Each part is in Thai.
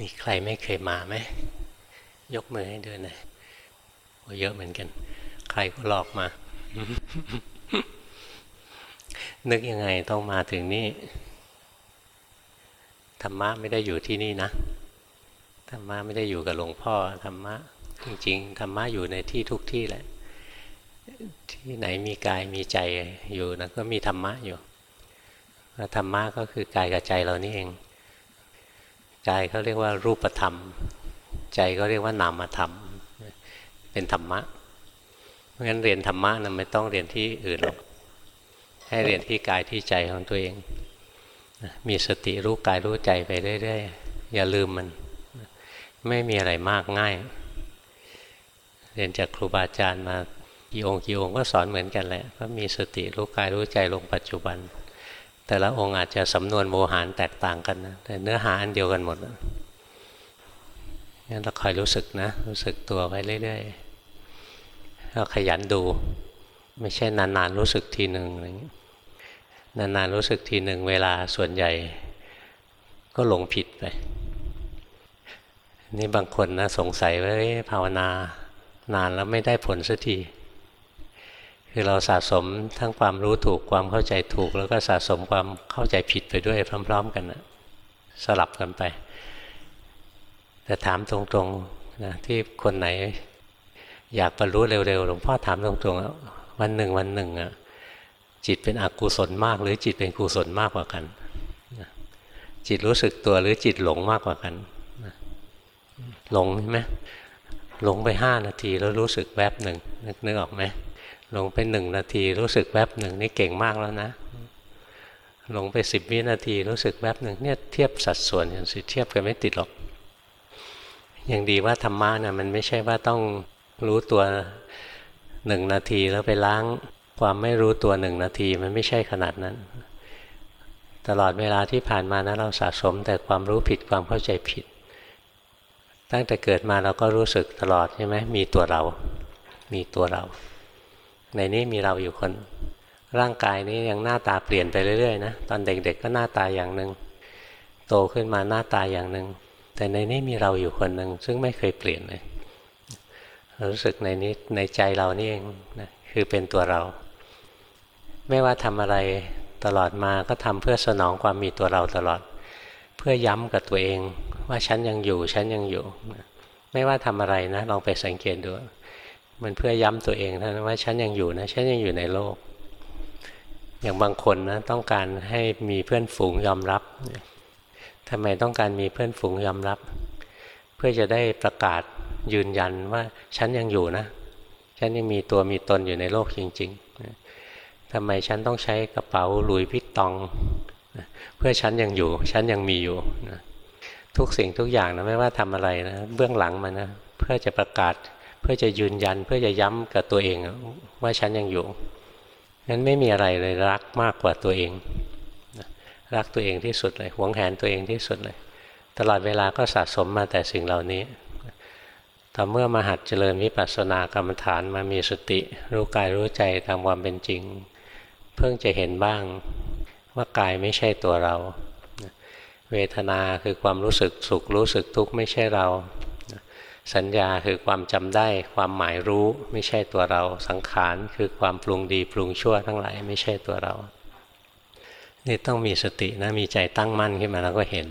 มีใครไม่เคยมาไหมยกมือให้เดินหน่อยเยอะเหมือนกัน ใครก็หลอกมา นึกยังไงต้องมาถึงนี่ธรรมะไม่ได้อยู่ที่นี่นะธรรมะไม่ได้อยู่กับหลวงพ่อธรรมะจริงๆธรรมะอยู่ในที่ทุกที่แหละ ที่ไหนมีกายมีใจอยู่นะก็มีธรรมะอยู่ธรรมะก็คือกายกับใจเรานี่เอง กายเขาเรียกว่ารูปธรรม ใจก็เรียกว่านามธรรม เป็นธรรมะ เพราะงั้นเรียนธรรมะนะไม่ต้องเรียนที่อื่นหรอก ให้เรียนที่กายที่ใจของตัวเอง มีสติรู้กายรู้ใจไปเรื่อยๆ อย่าลืมมัน ไม่มีอะไรมากง่าย เรียนจากครูบาอาจารย์มากี่องค์กี่องค์ก็สอนเหมือนกันแหละ ก็มีสติรู้กายรู้ใจลงปัจจุบัน แต่ละองค์อาจจะสำนวนโมหารแตกต่างกันนะแต่เนื้อหาอันเดียวกันหมดงั้นเราคอยรู้สึกนะ รู้สึกตัวไว้เรื่อยๆเราขยันดู ไม่ใช่นานๆรู้สึกทีหนึ่งอะไรอย่างนี้นานๆรู้สึกทีหนึ่งเวลาส่วนใหญ่ ก็หลงผิดไปนี่บางคนนะสงสัยว่าภาวนานานแล้วไม่ได้ผลสักที คือเราสะสมทั้งความรู้ถูกความเข้าใจถูก แล้วก็สะสมความเข้าใจผิดไปด้วยพร้อม ๆ กันนะสลับกันไป แต่ถามตรงๆนะที่คนไหน อยากบรรลุเร็วๆหลวงพ่อถามตรงๆวันหนึ่งวันหนึ่งอะจิตเป็นอกุศลมาก หรือจิตเป็นกุศลมากกว่ากันจิตรู้สึกตัวหรือจิตหลงมากกว่ากันหลงใช่ไหมหลงไปห้านาทีแล้วรู้สึกแวบหนึ่งนึกนึกออกไหม ลงไปหนึ่งนาที รู้สึกแวบหนึ่งนี่เก่งมากแล้วนะลงไปสิบวินาที รู้สึกแวบหนึ่งเนี่ยเทียบสัดส่วนอย่างสิเทียบกันไม่ติดหรอก อย่างดีว่าธรรมะนะมันไม่ใช่ว่าต้องรู้ตัวหนึ่งนาทีแล้วไปล้างความไม่รู้ตัวหนึ่งนาทีมันไม่ใช่ขนาดนั้น ตลอดเวลาที่ผ่านมานะเราสะสมแต่ความรู้ผิดความเข้าใจผิด ตั้งแต่เกิดมาเราก็รู้สึกตลอดใช่ไหมมีตัวเรา มีตัวเรา ในนี้มีเราอยู่คน ร่างกายนี้ยังหน้าตาเปลี่ยนไปเรื่อยๆนะตอนเด็ก ๆ ก็หน้าตาอย่างหนึ่งโตขึ้นมาหน้าตาอย่างหนึ่งแต่ในนี้มีเราอยู่คนหนึ่งซึ่งไม่เคยเปลี่ยนเลยรู้สึกในนี้ในใจเรานี่เองนะคือเป็นตัวเรา ไม่ว่าทำอะไรตลอดมาก็ทำเพื่อสนองความมีตัวเราตลอด เพื่อย้ำกับตัวเองว่าฉันยังอยู่ฉันยังอยู่ ไม่ว่าทำอะไรนะลองไปสังเกตดู มันเพื่อย้ำตัวเองท่านั้นว่าฉันยังอยู่นะฉันยังอยู่ในโลก อย่างบางคนนะต้องการให้มีเพื่อนฝูงยอมรับทำไมต้องการมีเพื่อนฝูงยอมรับ เพื่อจะได้ประกาศยืนยันว่าฉันยังอยู่นะ ฉันยังมีตัวมีตนอยู่ในโลกจริงๆทำไมฉันต้องใช้กระเป๋าหลุยพิตตอง เพื่อฉันยังอยู่ ฉันยังมีอยู่ทุกสิ่งทุกอย่างนะไม่ว่าทำอะไรนะเบื้องหลังมันนะเพื่อจะประกาศ เพื่อจะยืนยันเพื่อจะย้ำกับตัวเองว่าฉันยังอยู่นั้นไม่มีอะไรเลยรักมากกว่าตัวเอง รักตัวเองที่สุดเลยหวงแหนตัวเองที่สุดเลย ตลอดเวลาก็สะสมมาแต่สิ่งเหล่านี้ต่อเมื่อมาหัดเจริญวิปัสสนากรรมฐานมามีสติ รู้กายรู้ใจตามความเป็นจริง เพิ่งจะเห็นบ้างว่ากายไม่ใช่ตัวเรา เวทนาคือความรู้สึกสุขรู้สึกทุกข์ไม่ใช่เรา สัญญาคือความจำได้ความหมายรู้ไม่ใช่ตัวเรา สังขารคือความปรุงดีปรุงชั่วทั้งหลายไม่ใช่ตัวเรา นี่ต้องมีสตินะมีใจตั้งมั่นขึ้นมาแล้วก็เห็น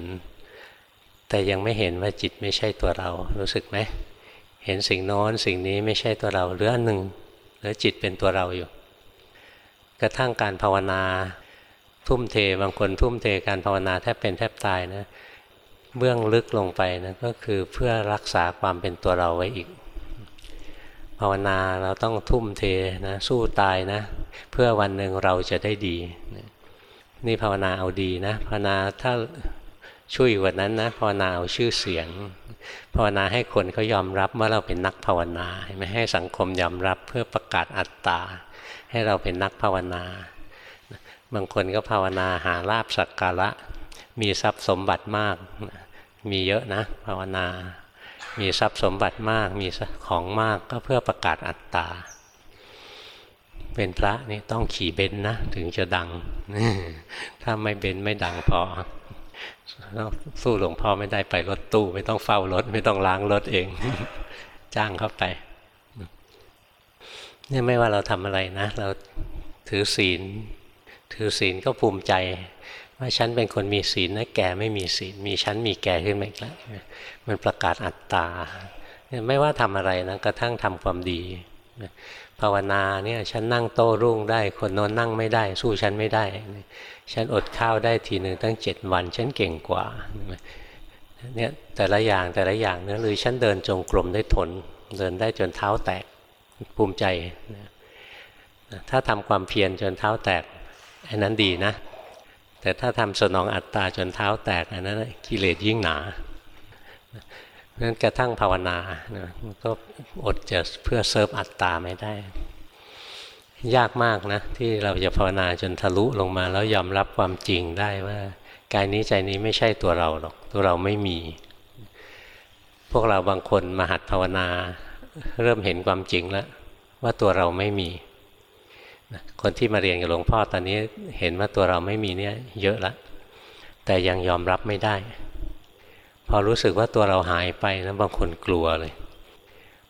แต่ยังไม่เห็นว่าจิตไม่ใช่ตัวเรา รู้สึกไหมเห็นสิ่งโน้นสิ่งนี้ไม่ใช่ตัวเราหรืออันหนึ่งหรือจิตเป็นตัวเราอยู่ กระทั่งการภาวนาทุ่มเทบางคนทุ่มเทการภาวนาแทบเป็นแทบตายนะ เบื้องลึกลงไปนะก็คือเพื่อรักษาความเป็นตัวเราไว้อีก ภาวนาเราต้องทุ่มเทนะสู้ตายนะ เพื่อวันหนึ่งเราจะได้ดี นี่ภาวนาเอาดีนะภาวนาถ้าช่วยกว่านั้นนะภาวนาเอาชื่อเสียง ภาวนาให้คนเขายอมรับว่าเราเป็นนักภาวนาไม่ให้สังคมยอมรับเพื่อประกาศอัตตา ให้เราเป็นนักภาวนา บางคนก็ภาวนาหาลาบสักการะ มีทรัพย์สมบัติมาก มีเยอะนะภาวนา มีทรัพย์สมบัติมาก มีของมากก็เพื่อประกาศอัตตา เป็นพระนี่ต้องขี่เบนนะ ถึงจะดัง ถ้าไม่เบนไม่ดังพอสู้หลวงพ่อไม่ได้ไปรถตู้ ไม่ต้องเฝ้ารถ ไม่ต้องล้างรถเอง จ้างเข้าไปเนี่ยไม่ว่าเราทำอะไรนะ เราถือศีล ถือศีลก็ภูมิใจ ว่าฉันเป็นคนมีศีลนะแกไม่มีศีลมีฉันมีแกขึ้นมาอีกแล้วมันประกาศอัตตาไม่ว่าทำอะไรนะกระทั่งทำความดีภาวนาเนี่ยฉันนั่งโต้รุ่งได้ คนโน้นนั่งไม่ได้ สู้ฉันไม่ได้ ฉันอดข้าวได้ทีหนึ่งตั้งเจ็ดวัน ฉันเก่งกว่าเนี่ยแต่ละอย่างแต่ละอย่างเนี่ยหรือฉันเดินจงกรมได้ทน เดินได้จนเท้าแตกภูมิใจ ถ้าทำความเพียรจนเท้าแตกอันนั้นดีนะ แต่ถ้าทำสนองอัตตาจนเท้าแตกอันนั้นกิเลสยิ่งหนานั้นกระทั่งภาวนานะก็อดจะเพื่อเซิร์ฟอัตตาไม่ได้ ยากมากนะ ที่เราจะภาวนาจนทะลุลงมา แล้วยอมรับความจริงได้ว่ากายนี้ใจนี้ไม่ใช่ตัวเราหรอก ตัวเราไม่มี พวกเราบางคนมาหัดภาวนา เริ่มเห็นความจริงแล้ว ว่าตัวเราไม่มี คนที่มาเรียนกับหลวงพ่อตอนนี้เห็นว่าตัวเราไม่มีเนี่ยเยอะละแต่ยังยอมรับไม่ได้ พอรู้สึกว่าตัวเราหายไปนะบางคนกลัวเลย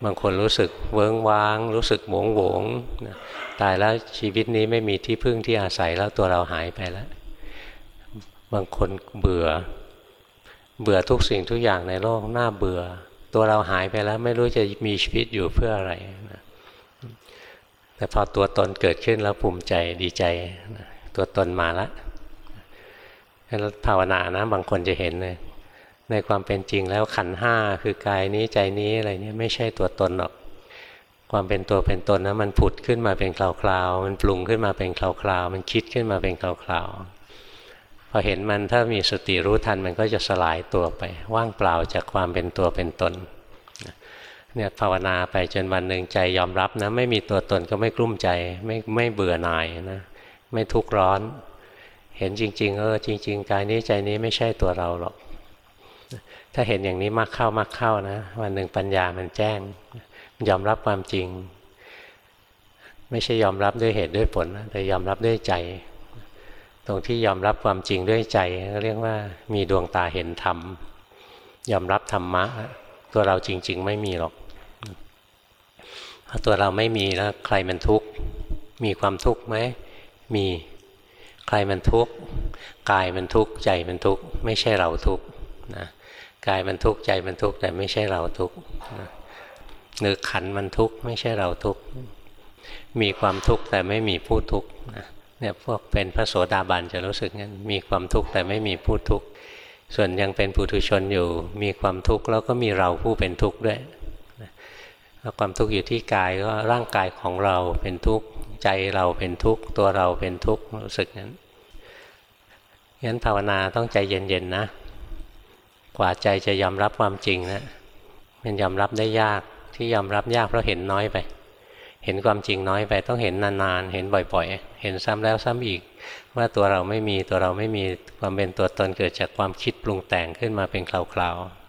บางคนรู้สึกเวิ้งว้าง รู้สึกหมงโหวงนะตายแล้วชีวิตนี้ไม่มีที่พึ่งที่อาศัยแล้วตัวเราหายไปแล้ว บางคนเบื่อ เบื่อทุกสิ่งทุกอย่างในโลกน้าเบื่อ ตัวเราหายไปแล้วไม่รู้จะมีชีวิตอยู่เพื่ออะไร แต่พอตัวตนเกิดขึ้นแล้วภูมิใจดีใจ ตัวตนมาแล้วแล้วภาวนานะบางคนจะเห็นเลยในความเป็นจริงแล้วขันห้าคือกายนี้ใจนี้อะไรเนี่ยไม่ใช่ตัวตนหรอก ความเป็นตัวเป็นตนนะมันผุดขึ้นมาเป็นคลาวๆมันปรุงขึ้นมาเป็นคลาวๆมันคิดขึ้นมาเป็นคลาวๆพอเห็นมันถ้ามีสติรู้ทันมันก็จะสลายตัวไป ว่างเปล่าจากความเป็นตัวเป็นตน เนี่ยภาวนาไปจนวันหนึ่งใจยอมรับนะ ไม่มีตัวตนก็ไม่กลุ้มใจ ไม่ไม่เบื่อหน่ายนะ ไม่ทุกข์ร้อน เห็นจริง ๆ เออ จริง ๆ กายนี้ใจนี้ไม่ใช่ตัวเราหรอก ถ้าเห็นอย่างนี้มากเข้ามากเข้านะ วันหนึ่งปัญญามันแจ้ง ยอมรับความจริง ไม่ใช่ยอมรับด้วยเหตุด้วยผลแต่ยอมรับด้วยใจ ตรงที่ยอมรับความจริงด้วยใจเรียกว่ามีดวงตาเห็นธรรมยอมรับธรรมะ ตัวเราจริง ๆ ไม่มีหรอก พราะตัวเราไม่มีแล้วใครมันทุกข์ มีความทุกข์ไหม มี ใครมันทุกข์ กายมันทุกข์ ใจมันทุกข์ ไม่ใช่เราทุกข์นะ กายมันทุกข์ ใจมันทุกข์ แต่ไม่ใช่เราทุกข์หรือขันมันทุกข์ ไม่ใช่เราทุกข์ มีความทุกข์แต่ไม่มีผู้ทุกข์เนี่ยพวกเป็นพระโสดาบันจะรู้สึกงั้น มีความทุกข์แต่ไม่มีผู้ทุกข์ ส่วนยังเป็นปุถุชนอยู่ มีความทุกข์แล้วก็มีเราผู้เป็นทุกข์ด้วย แล้วความทุกข์อยู่ที่กายก็ร่างกายของเราเป็นทุกข์ใจเราเป็นทุกข์ตัวเราเป็นทุกข์รู้สึกงั้นงั้นภาวนาต้องใจเย็นๆนะ กว่าใจจะยอมรับความจริงนะมันยอมรับได้ยากที่ยอมรับยากเพราะเห็นน้อยไป เห็นความจริงน้อยไปต้องเห็นนานๆ เห็นบ่อยๆ เห็นซ้ำแล้วซ้ำอีก ว่าตัวเราไม่มีตัวเราไม่มีความเป็นตัวตนเกิดจากความคิดปรุงแต่งขึ้นมาเป็นคราวๆ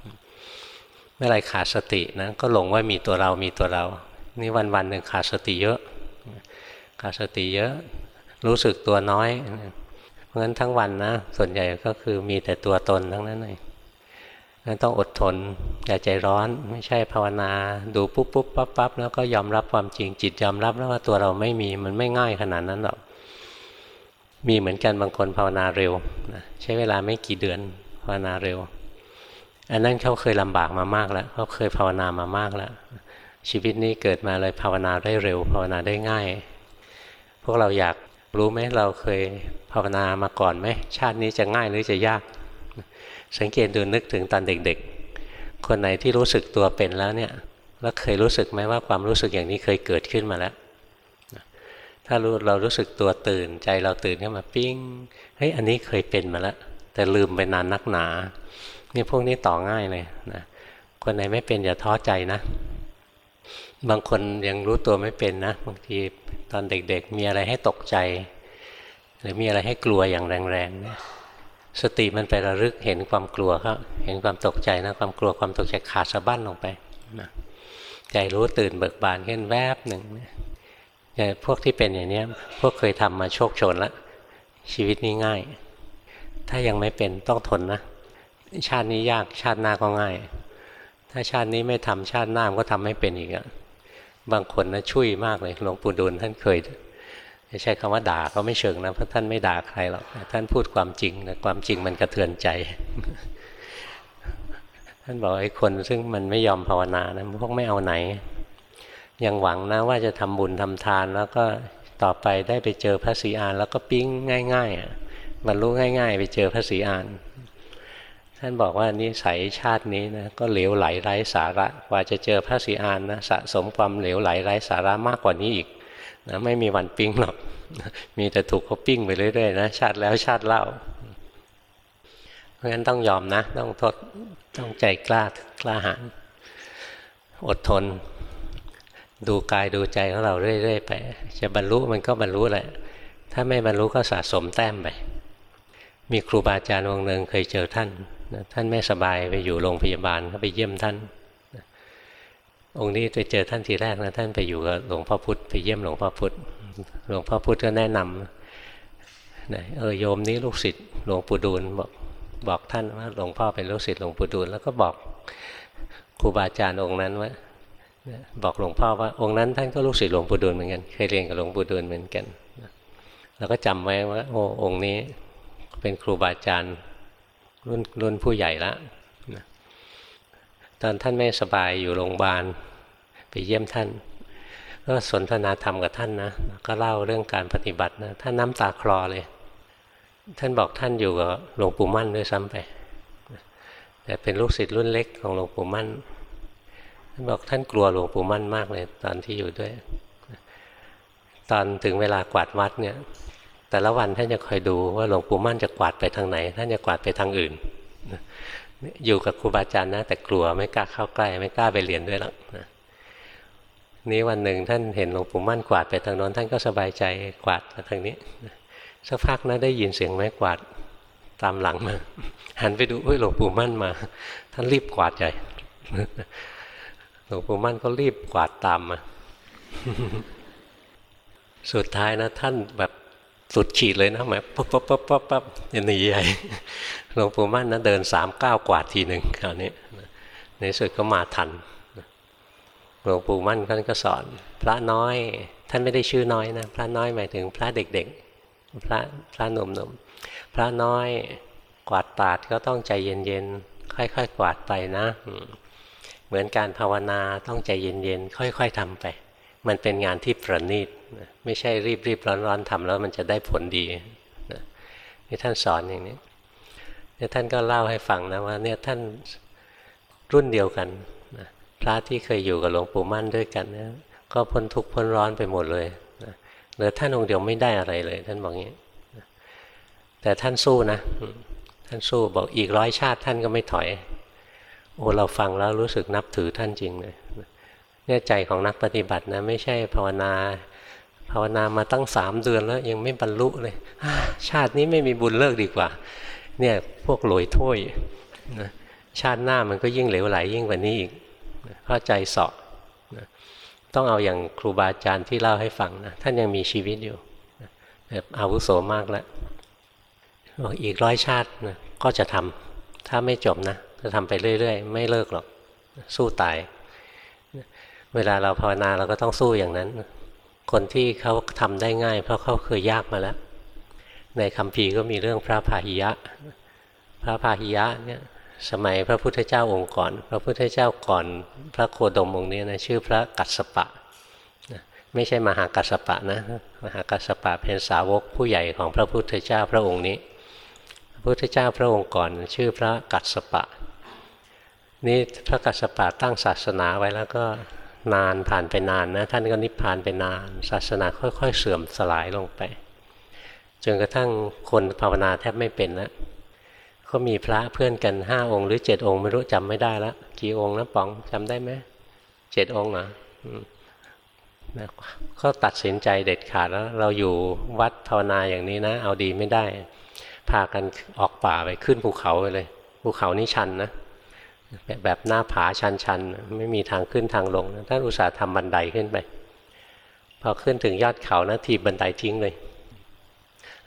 เมื่อไรขาดสตินะก็หลงว่ามีตัวเรามีตัวเรา นี่วันๆหนึ่งขาดสติเยอะ ขาดสติเยอะ รู้สึกตัวน้อย เพราะฉะนั้นทั้งวันนะ ส่วนใหญ่ก็คือมีแต่ตัวตนทั้งนั้นเลยนั้นต้องอดทนอย่าใจร้อน ไม่ใช่ภาวนาดูปุ๊บปุ๊บปั๊บปั๊บแล้วก็ยอมรับความจริงจิตยอมรับแล้วว่าตัวเราไม่มีมันไม่ง่ายขนาดนั้นหรอกมีเหมือนกันบางคนภาวนาเร็วนะใช้เวลาไม่กี่เดือนภาวนาเร็ว อันนั้นเขาเคยลำบากมามากแล้วเขาเคยภาวนามามากแล้วชีวิตนี้เกิดมาเลยภาวนาได้เร็ว ภาวนาได้ง่าย พวกเราอยากรู้ไหมเราเคยภาวนามาก่อนไหมชาตินี้จะง่ายหรือจะยาก สังเกตดูนึกถึงตอนเด็กๆ คนไหนที่รู้สึกตัวเป็นแล้วเนี่ยแล้วเคยรู้สึกไหมว่าความรู้สึกอย่างนี้เคยเกิดขึ้นมาแล้วถ้ารู้เรารู้สึกตัวตื่นใจเราตื่นขึ้นมาปิ้งเฮ้ยอันนี้เคยเป็นมาแล้วแต่ลืมไปนานนักหนา นี่พวกนี้ต่อง่ายเลยนะคนไหนไม่เป็นอย่าท้อใจนะ บางคนยังรู้ตัวไม่เป็นนะบางทีตอนเด็กๆ มีอะไรให้ตกใจ หรือมีอะไรให้กลัวอย่างแรงๆเนี่ยสติมันไประลึกเห็นความกลัวครับเห็นความตกใจนะความกลัวความตกใจขาดสะบั้นลงไปนะใจรู้ตื่นเบิกบานขึ้นแวบหนึ่งเนี่ยพวกที่เป็นอย่างนี้พวกเคยทำมาโชคชนล้วชีวิตนี้ง่าย ถ้ายังไม่เป็นต้องทนนะ ชาตินี้ยากชาติหน้าก็ง่าย ถ้าชาตินี้ไม่ทำชาติหน้าก็ทำไม่เป็นอีกอะบางคนนะช่วยมากเลยหลวงปู่ดูลท่านเคยใช้คำว่าด่าก็ไม่เชิงนะเพราะท่านไม่ด่าใครหรอกท่านพูดความจริงนะความจริงมันกระเทือนใจ ท่านบอกไอ้คนซึ่งมันไม่ยอมภาวนานะพวกไม่เอาไหน ยังหวังนะว่าจะทำบุญทำทานแล้วก็ต่อไปได้ไปเจอพระศรีอานแล้วก็ปิ้งง่ายๆบรรลุง่าย ๆ ไปเจอพระศรีอาน ท่านบอกว่านิสัยชาตินี้นะก็เหลวไหลไร้สาระกว่าจะเจอพระศรีอานนะสะสมความเหลวไหลไร้สาระมากกว่านี้อีกนะไม่มีวันปิ้งหรอก มีแต่ถูกเขาปิ้งไปเรื่อยๆนะชาติแล้วชาติเล่า เพราะฉะนั้นต้องยอมนะ ต้องทดต้องใจกล้ากล้าหาญอดทน ดูกายดูใจของเราเรื่อยๆไป จะบรรลุมันก็บรรลุแหละ ถ้าไม่บรรลุก็สะสมแต้มไป มีครูบาอาจารย์องค์หนึ่งเคยเจอท่านท่านไม่สบายไปอยู่โรงพยาบาลก็ไปเยี่ยมท่านองค์นี้ไปเจอท่านทีแรกนะท่านไปอยู่กับหลวงพ่อพุธไปเยี่ยมหลวงพ่อพุธหลวงพ่อพุธก็แนะนำนะเออโยมนี้ลูกศิษย์หลวงปู่ดูลบอกบอกท่านว่าหลวงพ่อเป็นลูกศิษย์หลวงปู่ดูลแล้วก็บอกครูบาอาจารย์องค์นั้นว่าบอกหลวงพ่อว่าองค์นั้นท่านก็ลูกศิษย์หลวงปู่ดูลเหมือนกันเคยเรียนกับหลวงปู่ดูลเหมือนกันแล้วก็จำไว้ว่าโอ้องค์นี้ เป็นครูบาอาจารย์รุ่นรุ่นผู้ใหญ่ละตอนท่านไม่สบายอยู่โรงพยาบาลไปเยี่ยมท่าน ก็สนทนาธรรมกับท่านนะก็เล่าเรื่องการปฏิบัตินะท่านน้ำตาคลอเลย ท่านบอกท่านอยู่กับหลวงปู่มั่นด้วยซ้ำไปแต่เป็นลูกศิษย์รุ่นเล็กของหลวงปู่มั่น ท่านบอกท่านกลัวหลวงปู่มั่นมากเลย ตอนที่อยู่ด้วย ตอนถึงเวลากวาดวัดเนี่ย แต่ละวันท่านจะคอยดูว่าหลวงปู่มั่นจะกวาดไปทางไหน ท่านจะกวาดไปทางอื่น อยู่กับครูบาอาจารย์นะ แต่กลัวไม่กล้าเข้าใกล้ ไม่กล้าไปเรียนด้วยหรอกนะนี้วันหนึ่งท่านเห็นหลวงปู่มั่นกวาดไปทางโน้นท่านก็สบายใจกวาดมาทางนี้สักพักนะได้ยินเสียงไม้กวาดตามหลังมาหันไปดูเฮ้ยหลวงปู่มั่นมา ท่านรีบกวาดใหญ่หลวงปู่มั่นก็รีบกวาดตามมา สุดท้ายนะ ท่านแบบ สุดขีดเลยนะหมายปั๊บปั๊บปั๊บปั๊บปั๊บยันหนีใหญ่หลวงปู่มั่นนะเดินสามก้าวกวาดทีหนึ่งคราวนี้ในสุดก็มาทันหลวงปู่มั่นท่านก็สอน พระน้อยท่านไม่ได้ชื่อน้อยนะพระน้อยหมายถึงพระเด็กๆ พระพระหนุ่มๆพระน้อยกวาดปาดก็ต้องใจเย็นๆค่อยๆกวาดไปนะ เหมือนการภาวนาต้องใจเย็นๆค่อย ๆทำไป มันเป็นงานที่ประณีต ไม่ใช่รีบๆร้อนๆทำแล้วมันจะได้ผลดีนี่ท่านสอนอย่างนี้เนี่ยท่านก็เล่าให้ฟังนะว่าเนี่ยท่านรุ่นเดียวกันนะพระที่เคยอยู่กับหลวงปู่มั่นด้วยกันนะก็พ้นทุกข์พ้นร้อนไปหมดเลยนะเหลือท่านองค์เดียวไม่ได้อะไรเลย ท่านบอกงี้แต่ท่านสู้นะ ท่านสู้บอกอีกร้อยชาติท่านก็ไม่ถอย โอ้เราฟังแล้วรู้สึกนับถือท่านจริงเลยเนี่ยใจของนักปฏิบัตินะไม่ใช่ภาวนา ภาวนามาตั้งสามเดือนแล้วยังไม่บรรลุเลยชาตินี้ไม่มีบุญเลิกดีกว่า เนี่ยพวกหลอยถ้วยนะชาติหน้ามันก็ยิ่งเหลวไหลยิ่งกว่านี้อีกเพราะใจสาะนะต้องเอาอย่างครูบาอาจารย์ที่เล่าให้ฟังนะท่านยังมีชีวิตอยู่แบบอาวุโสมากแล้วอีกร้อยชาตินะก็จะทำถ้าไม่จบนะจะทำไปเรื่อย ๆ ไม่เลิกหรอกสู้ตาย เวลาเราภาวนาเราก็ต้องสู้อย่างนั้น คนที่เขาทำได้ง่าย เพราะเขาเคยยากมาแล้ว ในคำพีก็มีเรื่องพระพาหิยะ พระพาหิยะเนี่ยสมัยพระพุทธเจ้าองค์ก่อน พระพุทธเจ้าก่อนพระโคดมองค์นี้นะชื่อพระกัสสปะไม่ใช่มหากัสสปะนะมหากัสสปะเป็นสาวกผู้ใหญ่ของพระพุทธเจ้าพระองค์นี้ พระพุทธเจ้าพระองค์ก่อน ชื่อพระกัสสปะ นี่พระกัสสปะตั้งศาสนาไว้แล้วก็ นานผ่านไปนานนะท่านก็นิพพานไปนาน ศาสนาค่อย ๆ เสื่อมสลายลงไปจนกระทั่งคนภาวนาแทบไม่เป็นแล้วก็มีพระเพื่อนกันห้าองค์หรือเจ็ดองค์ไม่รู้จำไม่ได้ล้วกี่องค์นะป๋องจำได้ไหมเจ็ดองค์เหรอก็ตัดสินใจเด็ดขาดแล้ว เราอยู่วัดภาวนาอย่างนี้นะ เอาดีไม่ได้ พากันออกป่าไปขึ้นภูเขาไปเลยภูเขานี่ชันนะ แบบหน้าผาชันชันไม่มีทางขึ้นทางลงท่านอุตส่าห์ทำบันไดขึ้นไป พอขึ้นถึงยอดเขานะทีบันไดทิ้งเลย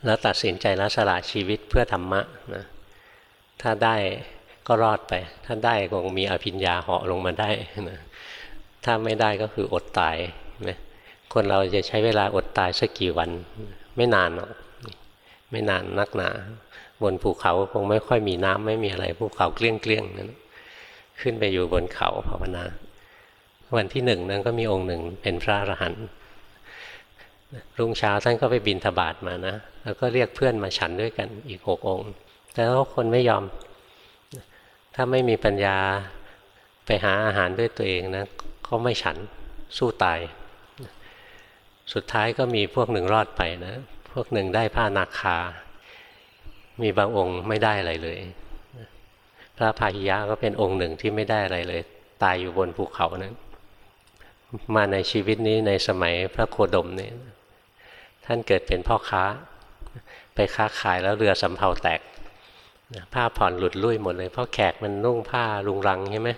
แล้วตัดสินใจละสละชีวิตเพื่อธรรมะนะถ้าได้ก็รอดไป ถ้าได้คงมีอภิญญาเหาะลงมาได้นะถ้าไม่ได้ก็คืออดตายนะคนเราจะใช้เวลาอดตายสักกี่วัน ไม่นานหรอกไม่นานนักหนา บนภูเขาคงไม่ค่อยมีน้ำไม่มีอะไรภูเขาเกลี้ยงเกลี้ยงนั้น ขึ้นไปอยู่บนเขาภาวนา วันที่หนึ่งนั้นก็มีองค์หนึ่งเป็นพระอรหันต์รุ่งเช้าท่านก็ไปบินธบาตมานะ แล้วก็เรียกเพื่อนมาฉันด้วยกันอีกหกองค์ แต่แล้วคนไม่ยอม ถ้าไม่มีปัญญาไปหาอาหารด้วยตัวเองนะก็ไม่ฉันสู้ตาย สุดท้ายก็มีพวกหนึ่งรอดไปนะ พวกหนึ่งได้ผ้านาคา มีบางองค์ไม่ได้อะไรเลย พระพาหิยะก็เป็นองค์หนึ่งที่ไม่ได้อะไรเลย ตายอยู่บนภูเขานั้น มาในชีวิตนี้ในสมัยพระโคดมเนี่ยท่านเกิดเป็นพ่อค้า ไปค้าขายแล้วเรือสำเภาแตกผ้าผ่อนหลุดลุ่ยหมดเลยเพราะแขกมันนุ่งผ้าลุงรังใช่ไหม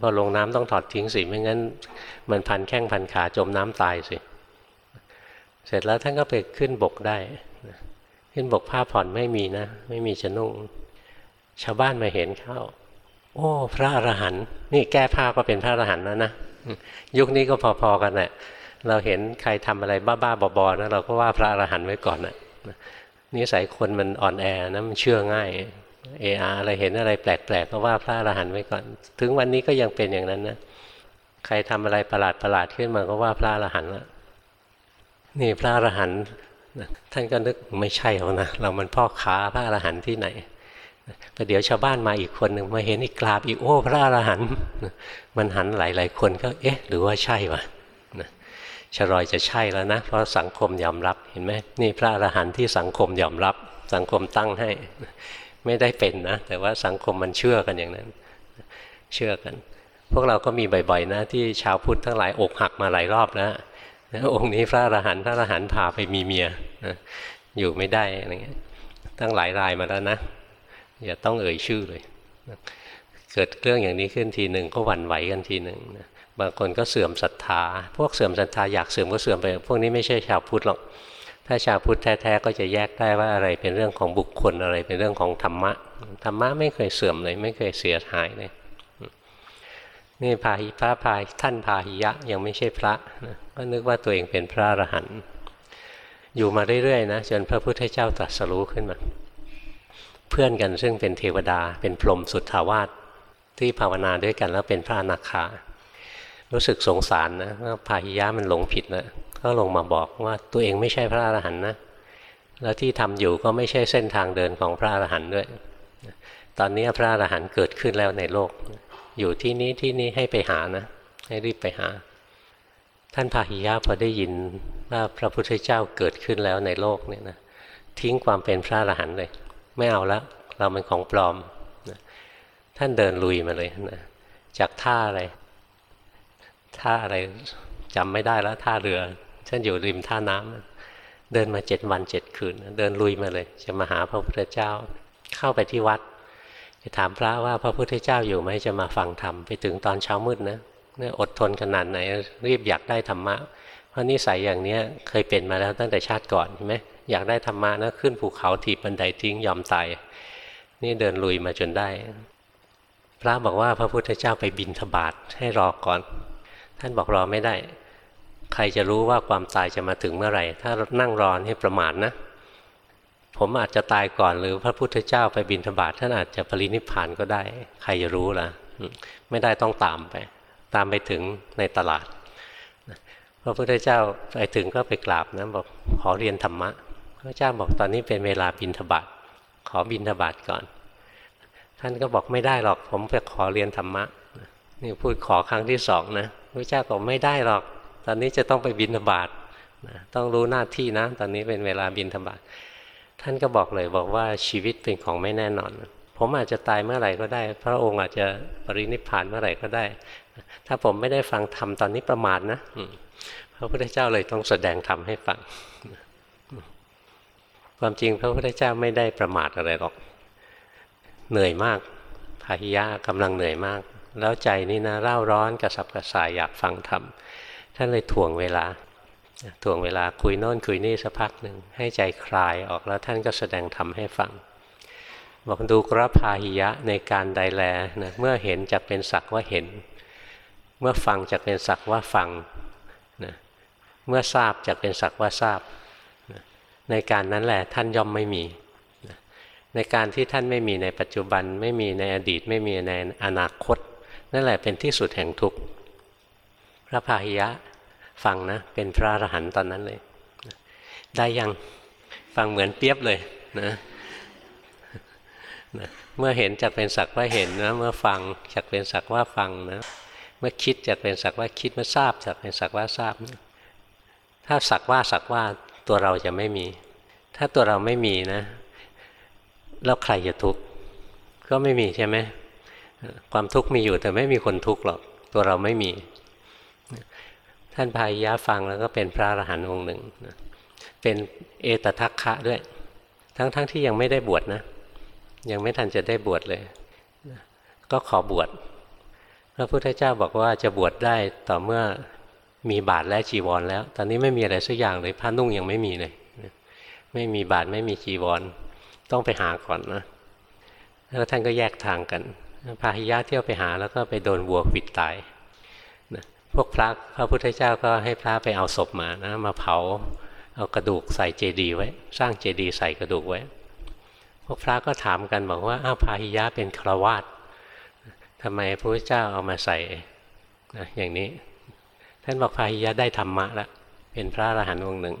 พอลงน้ำต้องถอดทิ้งสิไม่งั้น มันพันแข้งพันขาจมน้ำตายสิ เสร็จแล้วท่านก็ไปขึ้นบกได้ ขึ้นบกผ้าผ่อนไม่มีนะ ไม่มีจะนุ่ง ชาวบ้านมาเห็นเข้า โอ้ พระอรหันต์นี่แก้ผ้าก็เป็นพระอรหันต์แล้วนะยุคนี้ก็พอๆกันแหละเราเห็นใครทำอะไรบ้าๆบอๆนะเราก็ว่าพระอรหันต์ไว้ก่อนนะนิสัยคนมันอ่อนแอนะมันเชื่อง่ายเออาอะไรเห็นอะไรแปลกๆก็ว่าพระอรหันต์ไว้ก่อน ถึงวันนี้ก็ยังเป็นอย่างนั้นนะใครทำอะไรประหลาดประหลาดขึ้นมาก็ว่าพระอรหันต์ละนี่พระอรหันต์ท่านก็นึกไม่ใช่หรอกนะเรามันพ่อค้าพระอรหันต์ที่ไหน แต่เดี๋ยวชาวบ้านมาอีกคนหนึ่งมาเห็นอีกกราบอีกโอ้พระอรหันต์มันหันหลาย ๆ คนก็เอ๊ะ หรือว่าใช่วะชรอยจะใช่แล้วนะ เพราะสังคมยอมรับเห็นไหมนี่พระอรหันต์ที่สังคมยอมรับ สังคมตั้งให้ ไม่ได้เป็นนะ แต่ว่าสังคมมันเชื่อกันอย่างนั้น เชื่อกัน พวกเราก็มีบ่อยๆนะ ที่ชาวพุทธทั้งหลายอกหักมาหลายรอบแล้วองค์นี้พระอรหันต์พระอรหันต์พาไปมีเมียอยู่ไม่ได้อะไรเงี้ยตั้งหลายรายมาแล้วนะ อย่าต้องเอ่ยชื่อเลย เกิดเรื่องอย่างนี้ขึ้นทีหนึ่งก็หวั่นไหวกันทีหนึ่งนะบางคนก็เสื่อมศรัทธา พวกเสื่อมศรัทธาอยากเสื่อมก็เสื่อมไป พวกนี้ไม่ใช่ชาวพุทธหรอก ถ้าชาวพุทธแท้ๆก็จะแยกได้ว่าอะไรเป็นเรื่องของบุคคลอะไรเป็นเรื่องของธรรมะ ธรรมะไม่เคยเสื่อมเลย ไม่เคยเสียหายเลย นี่พาหิพระพายท่านพาหิยะยังไม่ใช่พระนะก็นึกว่าตัวเองเป็นพระอรหันต์ อยู่มาเรื่อยๆนะจนพระพุทธเจ้าตรัสรู้ขึ้นมา เพื่อนกันซึ่งเป็นเทวดา เป็นพรหมสุทธาวาสที่ภาวนาด้วยกันแล้วเป็นพระอนาคารู้สึกสงสารนะว่าพาหิยะมันหลงผิดแล้วก็ลงมาบอกว่าตัวเองไม่ใช่พระอรหันต์นะแล้วที่ทำอยู่ก็ไม่ใช่เส้นทางเดินของพระอรหันต์ด้วย ตอนนี้พระอรหันต์เกิดขึ้นแล้วในโลก อยู่ที่นี้ที่นี้ให้ไปหานะ ให้รีบไปหา ท่านพาหิยะพอได้ยินว่าพระพุทธเจ้าเกิดขึ้นแล้วในโลกเนี่ยนะทิ้งความเป็นพระอรหันต์เลย ไม่เอาแล้วเราเป็นของปลอมท่านเดินลุยมาเลยนะจากท่าอะไร ท่าอะไรจำไม่ได้แล้วท่าเรือฉันอยู่ริมท่าน้ำเดินมาเจ็ดวันเจ็ดคืน เดินลุยมาเลย จะมาหาพระพุทธเจ้า เข้าไปที่วัดจะถามพระว่าพระพุทธเจ้าอยู่ไหมจะมาฟังธรรมไปถึงตอนเช้ามืดนะเนี่ยอดทนขนาดไหนรีบอยากได้ธรรมะ เพราะนิสัยอย่างนี้เคยเป็นมาแล้วตั้งแต่ชาติก่อนใช่ไหม อยากได้ธรรมะนะขึ้นภูเขาถีบบันไดทิ้งยอมตายนี่เดินลุยมาจนได้ พระบอกว่าพระพุทธเจ้าไปบินทบาทให้รอก่อน ท่านบอกรอไม่ได้ ใครจะรู้ว่าความตายจะมาถึงเมื่อไหร่ ถ้านั่งรอนี่ประมาทนะ ผมอาจจะตายก่อนหรือพระพุทธเจ้าไปบินธบาตท่านอาจจะปรินิพพานก็ได้ ใครจะรู้ล่ะ ไม่ได้ต้องตามไป ตามไปถึงในตลาดพระพุทธเจ้าไปถึงก็ไปกราบนะบอกขอเรียนธรรมะ พระเจ้าบอกตอนนี้เป็นเวลาบินธบาตขอบินธบาตก่อน ท่านก็บอกไม่ได้หรอก ผมไปขอเรียนธรรมะนี่พูดขอครั้งที่สองนะพระเจ้าบอกไม่ได้หรอก ตอนนี้จะต้องไปบินธบาตนะต้องรู้หน้าที่นะ ตอนนี้เป็นเวลาบินธบาตท่านก็บอกเลยบอกว่าชีวิตเป็นของไม่แน่นอน ผมอาจจะตายเมื่อไหร่ก็ได้ พระองค์อาจจะปรินิพพานเมื่อไหร่ก็ได้ ถ้าผมไม่ได้ฟังธรรมตอนนี้ประมาทนะพระพุทธเจ้าเลยต้องแสดงธรรมให้ฟัง ความจริงพระพุทธเจ้าไม่ได้ประมาทอะไรหรอก เหนื่อยมากพาหิยะกำลังเหนื่อยมาก แล้วใจนี่นะเร่าร้อนกระสับกระส่ายอยากฟังธรรมท่านเลยถ่วงเวลาถ่วงเวลาคุยโน่นคุยนี่สักพักหนึ่งให้ใจคลายออกแล้วท่านก็แสดงธรรมให้ฟังบอกดูกระพาหิยะในการใดแลนะเมื่อเห็นจะเป็นสักว่าเห็น เมื่อฟังจะเป็นสักว่าฟังนะเมื่อทราบจะเป็นสักว่าทราบ ในการนั้นแหละท่านย่อมไม่มี ในการที่ท่านไม่มีในปัจจุบันไม่มีในอดีตไม่มีในอนาคต นั่นแหละเป็นที่สุดแห่งทุกข์พระพาหิยะฟังนะเป็นพระอรหันต์ตอนนั้นเลย ได้ยังฟังเหมือนเปียบเลยนะนะเมื่อเห็นจะเป็นสักว่าเห็นนะเมื่อฟังจะเป็นสักว่าฟังนะเมื่อคิดจะเป็นสักว่าคิดเมื่อทราบจะเป็นสักว่าทราบ ถ้าสักว่าสักว่า ตัวเราจะไม่มี ถ้าตัวเราไม่มีนะ แล้วใครจะทุกข์ก็ไม่มีใช่ไหมความทุกข์มีอยู่แต่ไม่มีคนทุกข์หรอก ตัวเราไม่มี ท่านพายะฟังแล้วก็เป็นพระอรหันต์องค์หนึ่งเป็นเอตทัคคะด้วย ทั้งๆทที่ยังไม่ได้บวชนะ ยังไม่ทันจะได้บวชเลย ก็ขอบวชพระพุทธเจ้าบอกว่าจะบวชได้ต่อเมื่อ มีบาทและจีวรแล้ว ตอนนี้ไม่มีอะไรสักอย่างเลยผ้านุ่งยังไม่มีเลย ไม่มีบาทไม่มีจีวร ต้องไปหาก่อนนะ แล้วท่านก็แยกทางกันพาหิยะเที่ยวไปหาแล้วก็ไปโดนวัวขิดตายพวกพระพระพุทธเจ้าก็ให้พระไปเอาศพมานะมาเผาเอากระดูกใส่เจดีย์ไว้ สร้างเจดีย์ใส่กระดูกไว้ พวกพระก็ถามกันบอกว่าอ้าวพาหิยะเป็นครวาตทำไมพระพุทธเจ้าเอามาใส่นะอย่างนี้ ท่านบอกพาหิยะได้ธรรมะแล้วเป็นพระอรหันต์องค์หนึ่ง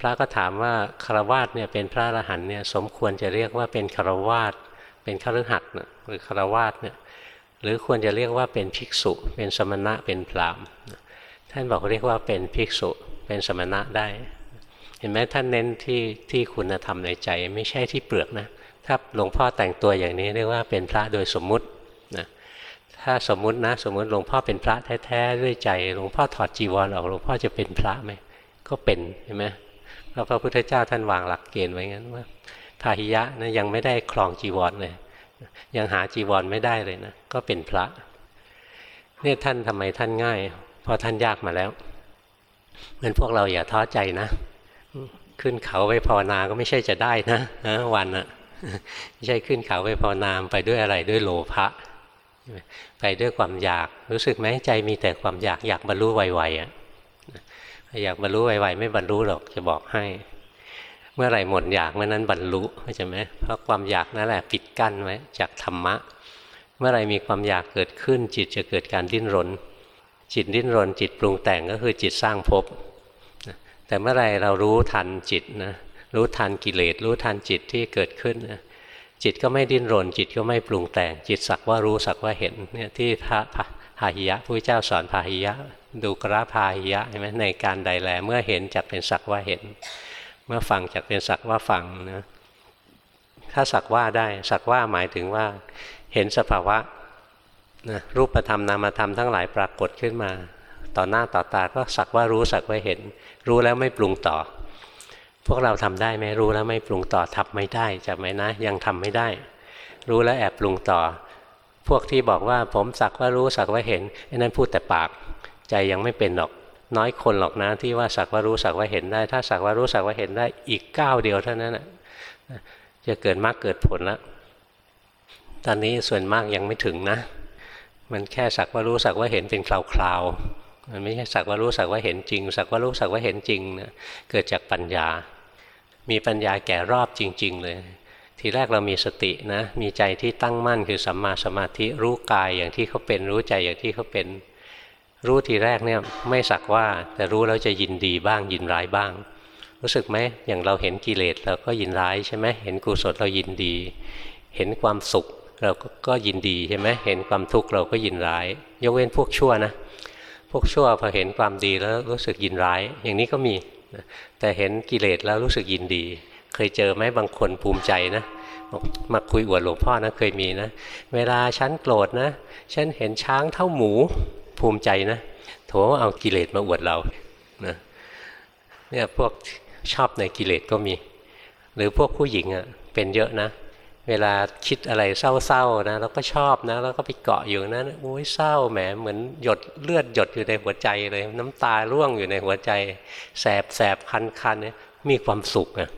พระก็ถามว่าคารวาสเนี่ยเป็นพระอรหันต์เนี่ยสมควรจะเรียกว่าเป็นคารวาสเป็นคฤหัสถ์หรือคารวาสเนี่ยหรือควรจะเรียกว่าเป็นภิกษุ เป็นสมณะเป็นพรามท่านบอกเรียกว่าเป็นภิกษุ เป็นสมณะได้ เห็นไหมท่านเน้นที่ที่คุณธรรมในใจ ไม่ใช่ที่เปลือกนะถ้าหลวงพ่อแต่งตัวอย่างนี้เรียกว่าเป็นพระโดยสมมุติ ถ้าสมมุตินะ สมมุติหลวงพ่อเป็นพระแท้ๆด้วยใจหลวงพ่อถอดจีวรออกหลวงพ่อจะเป็นพระไหมก็เป็นเห็นไหมเพราะพระพุทธเจ้าท่านวางหลักเกณฑ์ไว้งั้นว่าพาหิยะนะยังไม่ได้คลองจีวรเลย ยังหาจีวรไม่ได้เลยนะก็เป็นพระเนี่ยท่านทำไมท่านง่ายเพราะท่านยากมาแล้วเหมือนพวกเราอย่าท้อใจนะ ขึ้นเขาไปภาวนาก็ไม่ใช่จะได้นะนะวันอะไม่ใช่ขึ้นเขาไปภาวนาไปด้วยอะไรด้วยโลภะ ไปด้วยความอยากรู้สึกไหมใจมีแต่ความอยากอยากบรรลุไวๆอะอยากบรรลุไวๆไม่บรรลุหรอกจะบอกให้ เมื่อไหร่หมดอยากเมื่อนั้นบรรลุเข้าใจไหมเพราะความอยากนั่นแหละปิดกั้นไว้จากธรรมะ เมื่อไหร่มีความอยากเกิดขึ้น จิตจะเกิดการดิ้นรน จิตดิ้นรน จิตปรุงแต่งก็คือจิตสร้างภพแต่เมื่อไหร่เรารู้ทันจิตนะรู้ทันกิเลสรู้ทันจิตที่เกิดขึ้นนะ จิตก็ไม่ดิ้นรน จิตก็ไม่ปรุงแต่ง จิตสักว่ารู้สักว่าเห็นเนี่ยที่พระพาหิยะผู้เจ้าสอนพาหิยะ ดูกราพาหิยะใช่ไหมในการใดแล เมื่อเห็นจักเป็นสักว่าเห็น เมื่อฟังจากเป็นสักว่าฟังนะถ้าสักว่าได้สักว่าหมายถึงว่าเห็นสภาวะนะรูปธรรมนามธรรมทั้งหลายปรากฏขึ้นมา ต่อหน้าต่อตาก็สักว่ารู้สักว่าเห็น รู้แล้วไม่ปรุงต่อ พวกเราทำได้ไหมรู้แล้วไม่ปรุงต่อทำไม่ได้จำไหมนะ ยังทำไม่ได้ รู้แล้วแอบปรุงต่อ พวกที่บอกว่าผมสักว่ารู้สักว่าเห็นไอ้นั้นพูดแต่ปาก ใจยังไม่เป็นหรอกน้อยคนหรอกนะที่ว่าสักว่ารู้สักว่าเห็นได้ ถ้าสักว่ารู้สักว่าเห็นได้อีกก้าวเดียวเท่านั้นนะจะเกิดมากเกิดผลแล้วตอนนี้ส่วนมากยังไม่ถึงนะ มันแค่สักว่ารู้สักว่าเห็นเป็นคราวๆมันไม่ใช่สักว่ารู้สักว่าเห็นจริง สักว่ารู้สักว่าเห็นจริงนะเกิดจากปัญญา มีปัญญาแก่รอบจริง ๆ เลย ทีแรกเรามีสตินะ มีใจที่ตั้งมั่นคือสัมมาสมาธิรู้กายอย่างที่เขาเป็นรู้ใจอย่างที่เขาเป็น รู้ทีแรกเนี่ยไม่สักว่าแต่รู้แล้วจะยินดีบ้างยินร้ายบ้าง รู้สึกไหมอย่างเราเห็นกิเลสเราก็ยินร้ายใช่ไหมเห็นกุศลเรายินดี เห็นความสุขเราก็ยินดีใช่ไหมเห็นความทุกข์เราก็ยินร้าย ยกเว้นพวกชั่วนะ พวกชั่วพอเห็นความดีแล้วรู้สึกยินร้าย อย่างนี้ก็มี แต่เห็นกิเลสแล้วรู้สึกยินดี เคยเจอไหมบางคนภูมิใจนะมาคุยอวดหลวงพ่อนะเคยมีนะ เวลาฉันโกรธนะ ฉันเห็นช้างเท่าหมูภูมิใจนะโถเอากิเลสมาอวดเรานะเนี่ยพวกชอบในกิเลสก็มี หรือพวกผู้หญิงอะ่ะเป็นเยอะนะ เวลาคิดอะไรเศร้าๆนะเราก็ชอบนะแล้วก็ไปเกาะอยู่นั้นโอ้ยเศร้าแหมเหมือนหยดเลือดหยดอยู่ในหัวใจเลย น้ำตาร่วงอยู่ในหัวใจ แสบแสบคันคันเนี่ยมีความสุขนะ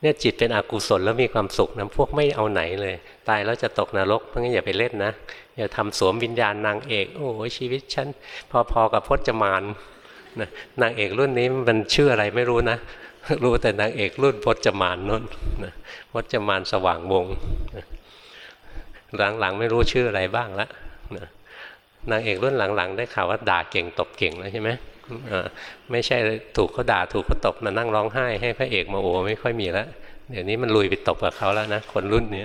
เนี่ยจิตเป็นอกุศลแล้วมีความสุขนะพวกไม่เอาไหนเลย ตายแล้วจะตกนรกเพราะงั้นอย่าไปเล่นนะอย่าทำสวมวิญญาณนางเอก โอ้โหชีวิตฉันพอๆกับพจมานนะนางเอกรุ่นนี้มันชื่ออะไรไม่รู้นะ รู้แต่นางเอกรุ่นพจมานนั่นพจมานสว่างวงหลังๆไม่รู้ชื่ออะไรบ้างละนะนางเอกรุ่นหลังๆ ได้ข่าวว่าด่าเก่งตบเก่งแล้วใช่ไหมไม่ใช่ถูกเขาด่าถูกเขาตบมานั่งร้องไห้ให้พระเอกมาโอไม่ค่อยมีแล้วเดี๋ยวนี้มันลุยไปตบกับเขาแล้วนะคนรุ่นนี้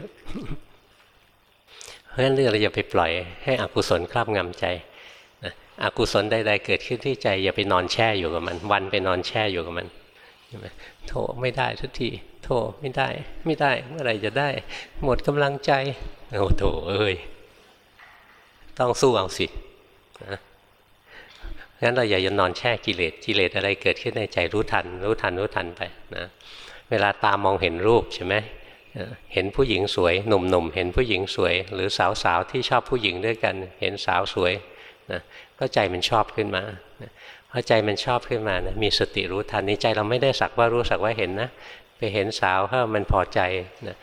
เพราะฉะนั้นเราอย่าไปปล่อยให้อกุศลครอบงำใจอกุศลใดๆเกิดขึ้นที่ใจอย่าไปนอนแช่อยู่กับมัน วันไปนอนแช่อยู่กับมัน โถไม่ได้ทุกทีโถไม่ได้ ไม่ได้เมื่อไรจะได้ หมดกำลังใจโอ้โถเอ้ยต้องสู้เอาสินะงั้นเราอย่าอย่านอนแช่กิเลสกิเลสอะไรเกิดขึ้นในใจรู้ทัน รู้ทันรู้ทันไปนะเวลาตามองเห็นรูปใช่ไหมเห็นผู้หญิงสวย หนุ่มๆเห็นผู้หญิงสวย หรือสาวๆที่ชอบผู้หญิงด้วยกัน เห็นสาวสวยนะก็ใจมันชอบขึ้นมา พอใจมันชอบขึ้นมานะมีสติรู้ทันนี้ใจเราไม่ได้สักว่ารู้สักว่าเห็นนะไปเห็นสาวเข้ามันพอใจนะ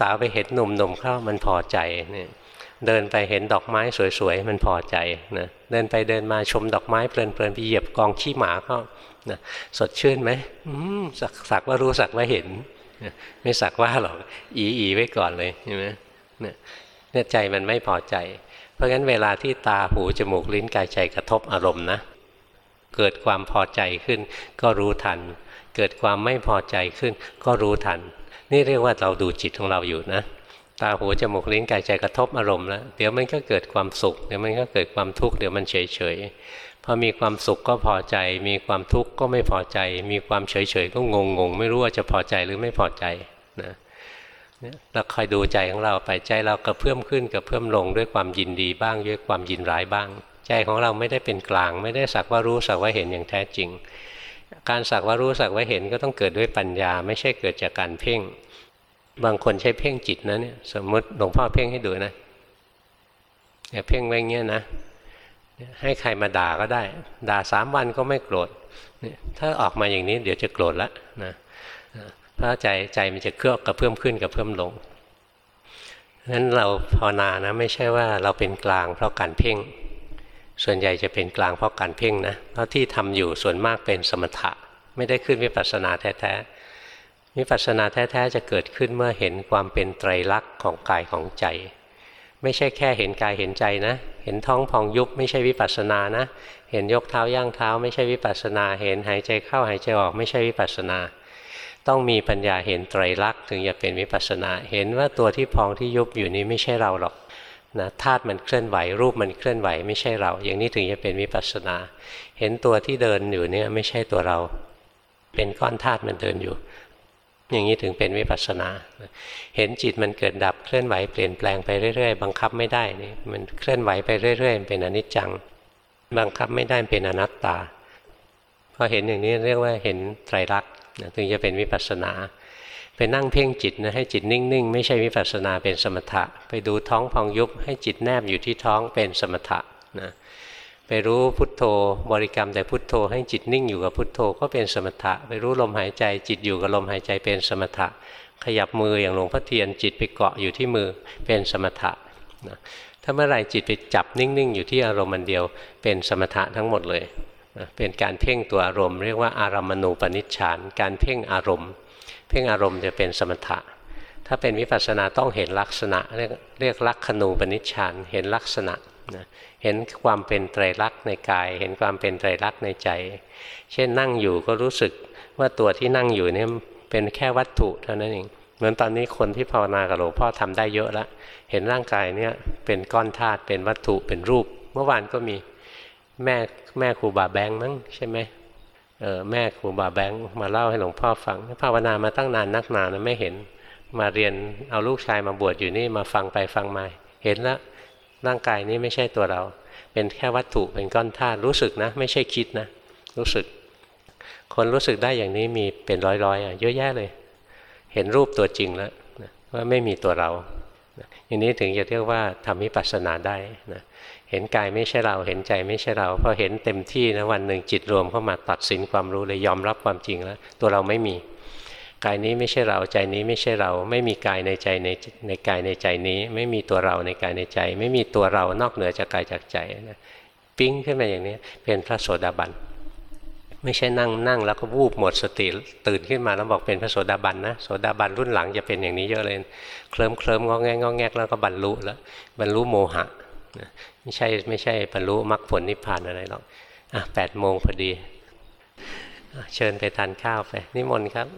สาวๆไปเห็นหนุ่มๆเข้ามันพอใจเนี่ยเดินไปเห็นดอกไม้สวยๆมันพอใจนะเดินไปเดินมาชมดอกไม้เพลินๆไปเหยียบกองขี้หมาเข้านะสดชื่นไหมสักสักว่ารู้สักว่าเห็นไม่สักว่าหรอกอีอีไว้ก่อนเลยใช่ไหมเนี่ยใจมันไม่พอใจ เพราะงั้นเวลาที่ตาหูจมูกลิ้นกายใจกระทบอารมณ์นะ เกิดความพอใจขึ้น ก็รู้ทัน เกิดความไม่พอใจขึ้น ก็รู้ทัน นี่เรียกว่าเราดูจิตของเราอยู่นะ ตาหูจมูกลิ้นกายใจกระทบอารมณ์แล้วเดี๋ยวมันก็เกิดความสุขเดี๋ยวมันก็เกิดความทุกข์เดี๋ยวมันเฉยเฉยพอมีความสุขก็พอใจ มีความทุกข์ก็ไม่พอใจ มีความเฉยเฉยก็งงงงไม่รู้ว่าจะพอใจหรือไม่พอใจนะเราคอยดูใจของเราไปใจเรากระเพื่อมขึ้นกระเพื่อมลงด้วยความยินดีบ้างด้วยความยินร้ายบ้าง ใจของเราไม่ได้เป็นกลาง ไม่ได้สักว่ารู้สักว่าเห็นอย่างแท้จริง การสักว่ารู้สักว่าเห็นก็ต้องเกิดด้วยปัญญา ไม่ใช่เกิดจากการเพ่ง บางคนใช้เพ่งจิตนะเนี่ยสมมติหลวงพ่อเพ่งให้ดูนะอย่าเพ่งไว้เงี้ยนะให้ใครมาด่าก็ได้ ด่าสามวันก็ไม่โกรธถ้าออกมาอย่างนี้เดี๋ยวจะโกรธละนะเพราะใจใจมันจะเครื่อบกระเพิ่มขึ้นกับเพิ่มลงนั้นเราภาวนานะไม่ใช่ว่าเราเป็นกลางเพราะการเพ่ง ส่วนใหญ่จะเป็นกลางเพราะการเพ่งนะเพราะที่ทำอยู่ส่วนมากเป็นสมถะ ไม่ได้ขึ้นวิปัสสนาแท้ๆวิปัสสนาแท้ๆจะเกิดขึ้นเมื่อเห็นความเป็นไตรลักษณ์ของกายของใจ ไม่ใช่แค่เห็นกายเห็นใจนะ เห็นท้องพองยุบไม่ใช่วิปัสสนานะ เห็นยกเท้าย่างเท้า ไม่ใช่วิปัสสนา เห็นหายใจเข้าหายใจออกไม่ใช่วิปัสสนา ต้องมีปัญญาเห็นไตรลักษณ์ถึงจะเป็นวิปัสสนา เห็นว่าตัวที่พองที่ยุบอยู่นี้ไม่ใช่เราหรอก นะธาตุมันเคลื่อนไหว รูปมันเคลื่อนไหว ไม่ใช่เรา อย่างนี้ถึงจะเป็นวิปัสสนา เห็นตัวที่เดินอยู่เนี่ยไม่ใช่ตัวเรา เป็นก้อนธาตุมันเดินอยู่ อย่างนี้ถึงเป็นวิปัสสนา เห็นจิตมันเกิดดับเคลื่อนไหวเปลี่ยนแปลงไปเรื่อยๆ บังคับไม่ได้นี่มันเคลื่อนไหวไปเรื่อยๆเป็นอนิจจัง บังคับไม่ได้เป็นอนัตตาพอเห็นอย่างนี้เรียกว่าเห็นไตรลักษณ์ถึงจะเป็นวิปัสสนา ไปนั่งเพ่งจิตนะให้จิตนิ่ง ๆ ไม่ใช่วิปัสสนาเป็นสมถะ ไปดูท้องพองยุบให้จิตแนบอยู่ที่ท้องเป็นสมถะนะไปรู้พุทโธบริกรรมแต่พุทโธ ให้จิตนิ่งอยู่กับพุทโธก็เป็นสมถะ ไปรู้ลมหายใจจิตอยู่กับลมหายใจเป็นสมถะ ขยับมืออย่างหลวงพ่อเทียนจิตไปเกาะอยู่ที่มือเป็นสมถะนะถ้าเมื่อไรจิตไปจับนิ่ง ๆ อยู่ที่อารมณ์มันเดียว เป็นสมถะทั้งหมดเลยนะเป็นการเพ่งตัวอารมณ์เรียกว่าอารามณูปนิชฌานการเพ่งอารมณ์ เพ่งอารมณ์จะเป็นสมถะ ถ้าเป็นวิปัสสนาต้องเห็นลักษณะ เรียกเรียกลักขณูปนิชฌานเห็นลักษณะนะเห็นความเป็นไตรลักษณ์ในกาย เห็นความเป็นไตรลักษณ์ในใจ เช่นนั่งอยู่ก็รู้สึกว่าตัวที่นั่งอยู่นี่เป็นแค่วัตถุเท่านั้นเองเหมือนตอนนี้คนที่ภาวนากับหลวงพ่อทำได้เยอะแล้วเห็นร่างกายเนี่ยเป็นก้อนธาตุเป็นวัตถุเป็นรูป เมื่อวานก็มีแม่แม่ครูบาแบงค์มั้งใช่ไหม เออแม่ครูบาแบงค์มาเล่าให้หลวงพ่อฟังภาวนามาตั้งนานนักนานนะไม่เห็นมาเรียนเอาลูกชายมาบวชอยู่นี่มาฟังไปฟังมาเห็นแล้วร่างกายนี้ไม่ใช่ตัวเรา เป็นแค่วัตถุเป็นก้อนธาตุรู้สึกนะ ไม่ใช่คิดนะ รู้สึก คนรู้สึกได้อย่างนี้มีเป็นร้อยๆอะเยอะแยะเลย เห็นรูปตัวจริงแล้วว่าไม่มีตัวเราอย่างนี้ถึงจะเรียกว่าทำวิปัสสนาได้นะ เห็นกายไม่ใช่เรา เห็นใจไม่ใช่เราพอเห็นเต็มที่นะวันหนึ่งจิตรวมเข้ามาตัดสินความรู้เลยยอมรับความจริงแล้ว ตัวเราไม่มี กายนี้ไม่ใช่เราใจนี้ไม่ใช่เรา ไม่มีกายในใจในในกายในใจนี้ ไม่มีตัวเราในกายในใจ ไม่มีตัวเรานอกเหนือจากกายจากใจนะปิ้งขึ้นมาอย่างนี้เป็นพระโสดาบันไม่ใช่นั่งนั่งแล้วก็วูบหมดสติตื่นขึ้นมาแล้วบอกเป็นพระโสดาบันนะโสดาบันรุ่นหลังจะเป็นอย่างนี้เยอะเลย เคลิ้มเคลิ้มงอแงงอแงกแล้วก็บรรลุแล้วบรรลุโมหะ ไม่ใช่ไม่ใช่บรรลุมรรคผลนิพพานอะไรหรอกอะแปดโมงพอดี เชิญไปทานข้าวไป นิมนต์ครับ